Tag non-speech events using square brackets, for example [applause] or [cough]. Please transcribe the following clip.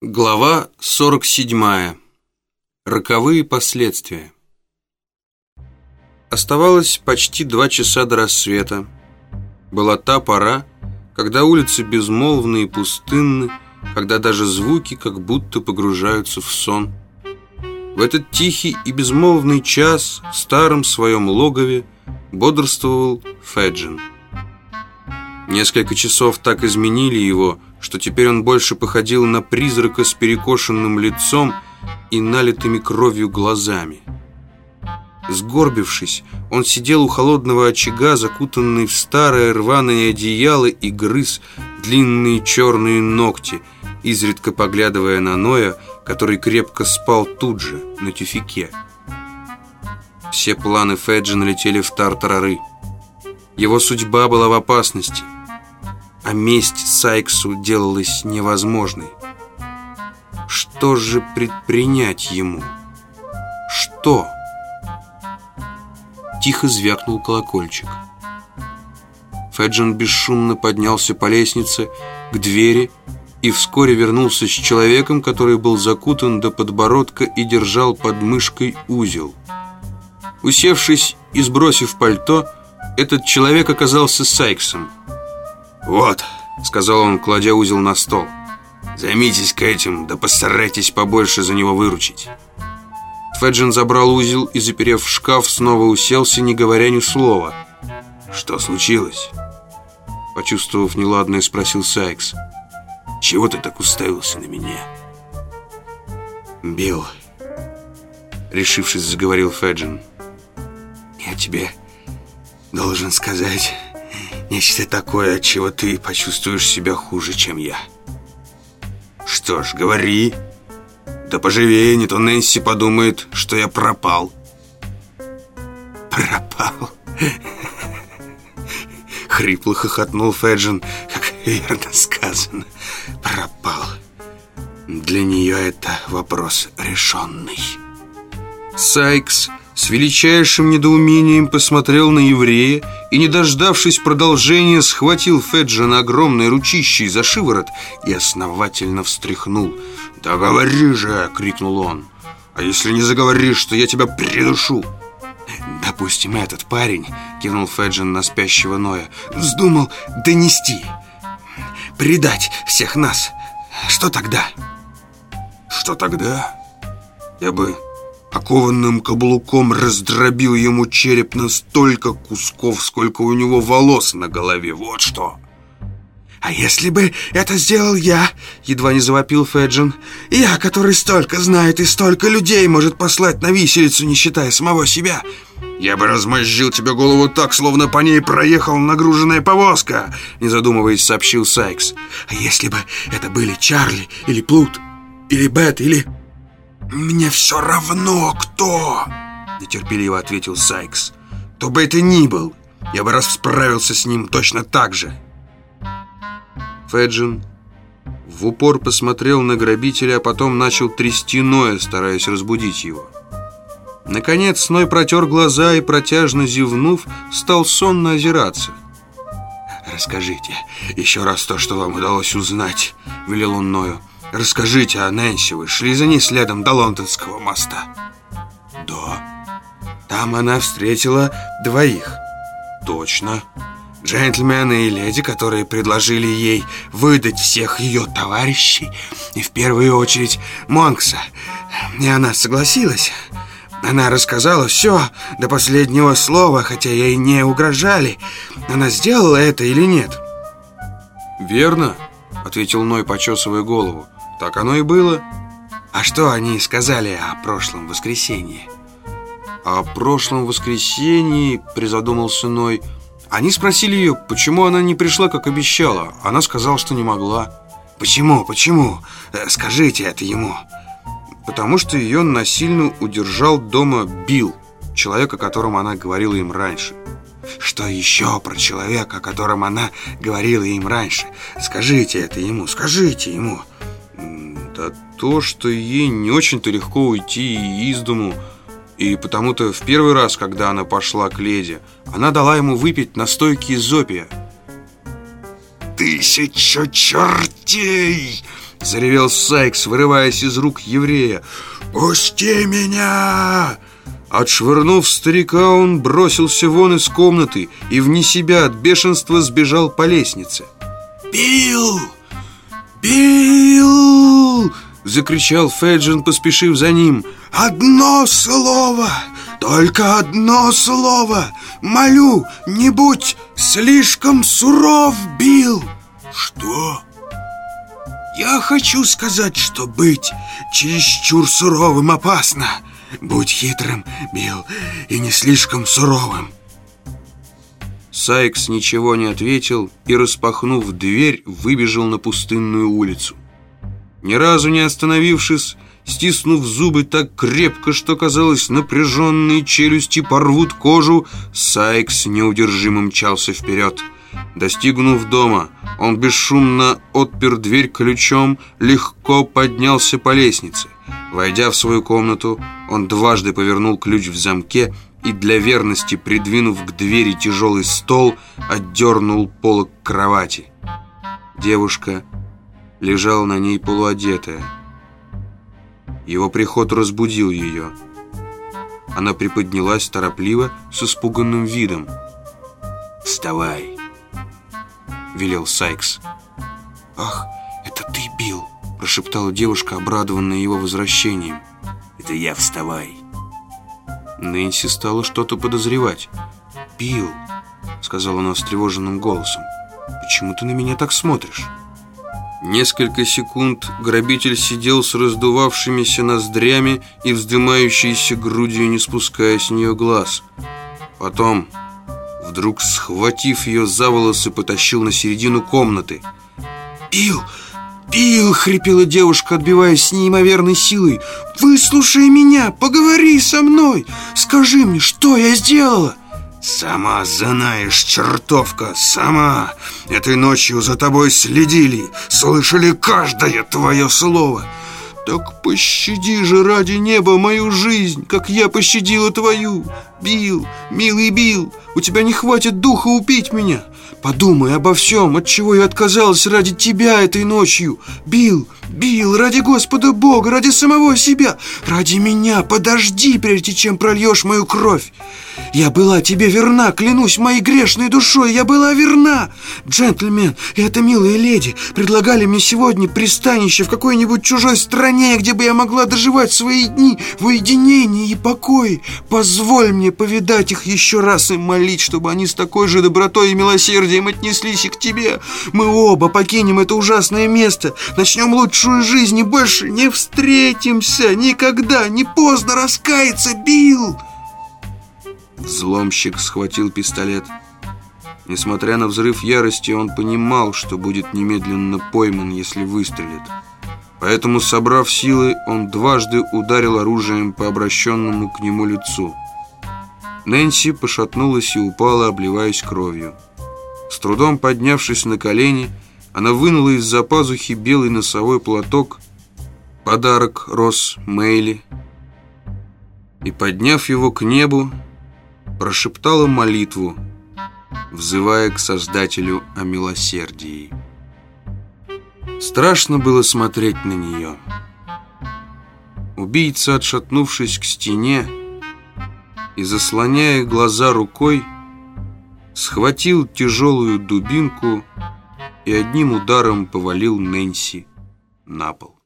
Глава 47. Роковые последствия. Оставалось почти два часа до рассвета. Была та пора, когда улицы безмолвны и пустынны, когда даже звуки как будто погружаются в сон. В этот тихий и безмолвный час в старом своем логове бодрствовал Феджин. Несколько часов так изменили его, что теперь он больше походил на призрака с перекошенным лицом и налитыми кровью глазами. Сгорбившись, он сидел у холодного очага, закутанный в старое рваное одеяло и грыз длинные черные ногти, изредка поглядывая на Ноя, который крепко спал тут же, на тюфике. Все планы Феджи налетели в тартарары. Его судьба была в опасности – а месть Сайксу делалась невозможной. Что же предпринять ему? Что? Тихо звякнул колокольчик. Феджин бесшумно поднялся по лестнице к двери и вскоре вернулся с человеком, который был закутан до подбородка и держал под мышкой узел. Усевшись и сбросив пальто, этот человек оказался Сайксом. «Вот», — сказал он, кладя узел на стол. «Займитесь-ка этим, да постарайтесь побольше за него выручить». Феджин забрал узел и, заперев шкаф, снова уселся, не говоря ни слова. «Что случилось?» Почувствовав неладное, спросил Сайкс. «Чего ты так уставился на меня?» «Билл», — решившись, заговорил Феджин. «Я тебе должен сказать...» Нечто такое, от чего ты почувствуешь себя хуже, чем я. Что ж, говори. Да поживее, не то Нэнси подумает, что я пропал. Пропал? [laughs] Хрипло хохотнул Феджин, как верно сказано. Пропал. Для нее это вопрос решенный. Сайкс с величайшим недоумением посмотрел на еврея и, не дождавшись продолжения, схватил Феджа на огромной ручище за шиворот и основательно встряхнул. «Да говори же!» — крикнул он. «А если не заговоришь, то я тебя придушу!» «Допустим, этот парень, — кивнул Феджин на спящего Ноя, — вздумал донести, предать всех нас. Что тогда?» «Что тогда? Я бы окованным каблуком раздробил ему череп на столько кусков, сколько у него волос на голове. Вот что!» «А если бы это сделал я?» Едва не завопил Феджин. «Я, который столько знает и столько людей может послать на виселицу, не считая самого себя!» «Я бы размозжил тебе голову так, словно по ней проехала нагруженная повозка!» Не задумываясь, сообщил Сайкс. «А если бы это были Чарли или Плут, или Бет, или...» «Мне все равно, кто!» Нетерпеливо ответил Сайкс. «То бы это ни был, я бы расправился с ним точно так же!» Феджин в упор посмотрел на грабителя, а потом начал трясти Ноя, стараясь разбудить его. Наконец Ной протер глаза и, протяжно зевнув, стал сонно озираться. «Расскажите еще раз то, что вам удалось узнать», — велел он Ною. Расскажите о Нэнси, вы шли за ней следом до Лондонского моста? Да. Там она встретила двоих. Точно. Джентльмены и леди, которые предложили ей выдать всех ее товарищей, и в первую очередь Монкса. И она согласилась. Она рассказала все до последнего слова, хотя ей не угрожали. Она сделала это или нет? «Верно», — ответил Ной, почесывая голову. Так оно и было. А что они сказали о прошлом воскресенье? О прошлом воскресенье, призадумался Ной. Они спросили ее, почему она не пришла, как обещала. Она сказала, что не могла. Почему, почему? Э, скажите это ему. Потому что ее насильно удержал дома Билл, человек, о котором она говорила им раньше. Что еще про человека, о котором она говорила им раньше? Скажите это ему, скажите ему а то, что ей не очень-то легко уйти из дому. И потому-то в первый раз, когда она пошла к леди, она дала ему выпить настойки из опия. тысячу чертей!» Заревел Сайкс, вырываясь из рук еврея. «Пусти меня!» Отшвырнув старика, он бросился вон из комнаты и вне себя от бешенства сбежал по лестнице. «Билл! Билл!» — закричал Феджин, поспешив за ним. «Одно слово! Только одно слово! Молю, не будь слишком суров, Билл!» «Что?» «Я хочу сказать, что быть чересчур суровым опасно!» Будь хитрым, Билл, и не слишком суровым. Сайкс ничего не ответил и, распахнув дверь, выбежал на пустынную улицу. Ни разу не остановившись, стиснув зубы так крепко, что, казалось, напряженные челюсти порвут кожу, Сайкс неудержимо мчался вперед. Достигнув дома, он бесшумно отпер дверь ключом, легко поднялся по лестнице. Войдя в свою комнату, он дважды повернул ключ в замке и для верности, придвинув к двери тяжелый стол, отдернул полок кровати. Девушка лежала на ней полуодетая. Его приход разбудил ее. Она приподнялась торопливо, с испуганным видом. «Вставай!» — велел Сайкс. «Ах, это ты, Билл!» — прошептала девушка, обрадованная его возвращением. «Это я, вставай!» Нэнси стала что-то подозревать. «Билл!» — сказала она встревоженным голосом. «Почему ты на меня так смотришь?» Несколько секунд грабитель сидел с раздувавшимися ноздрями и вздымающейся грудью, не спуская с нее глаз. Потом, вдруг схватив ее за волосы, потащил на середину комнаты. «Билл!» «Билл!» — хрипела девушка, отбиваясь с неимоверной силой. «Выслушай меня! Поговори со мной! Скажи мне, что я сделала!» «Сама знаешь, чертовка, сама! Этой ночью за тобой следили, слышали каждое твое слово!» «Так пощади же ради неба мою жизнь, как я пощадила твою! Билл, милый Билл, у тебя не хватит духа убить меня!» Подумай обо всем, от чего я отказалась ради тебя этой ночью. Бил, Бил, ради Господа Бога, ради самого себя, ради меня. Подожди, прежде чем прольешь мою кровь. Я была тебе верна, клянусь моей грешной душой, я была верна. Джентльмен и эта милая леди предлагали мне сегодня пристанище в какой-нибудь чужой стране, где бы я могла доживать свои дни в уединении и покое. Позволь мне повидать их еще раз и молить, чтобы они с такой же добротой и милосердием отнеслись и к тебе. Мы оба покинем это ужасное место, начнем лучшую жизнь и больше не встретимся никогда, не поздно раскаяться, Билл. Взломщик схватил пистолет. Несмотря на взрыв ярости, он понимал, что будет немедленно пойман, если выстрелит. Поэтому, собрав силы, он дважды ударил оружием по обращенному к нему лицу. Нэнси пошатнулась и упала, обливаясь кровью. С трудом поднявшись на колени, она вынула из-за пазухи белый носовой платок, подарок Рос Мейли, и, подняв его к небу, прошептала молитву, взывая к Создателю о милосердии. Страшно было смотреть на нее. Убийца, отшатнувшись к стене и заслоняя глаза рукой, схватил тяжелую дубинку и одним ударом повалил Нэнси на пол.